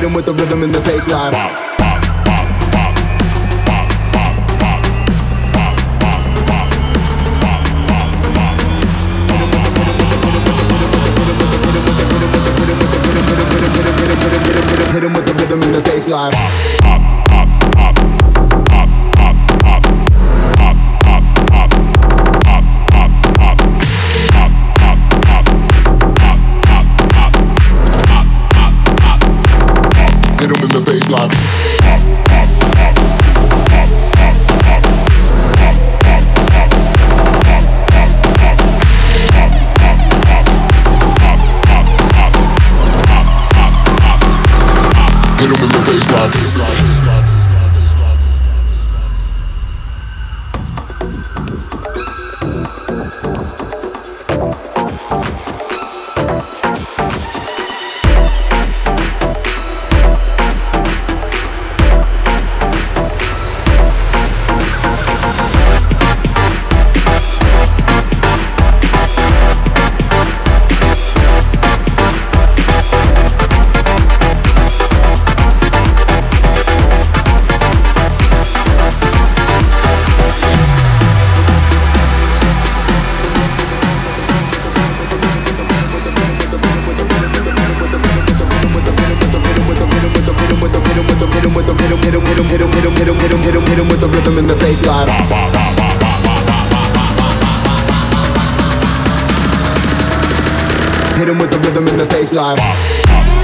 hit him with the rhythm in the bassline. Wow. Hit him in the face Hit him with the rhythm in the face line.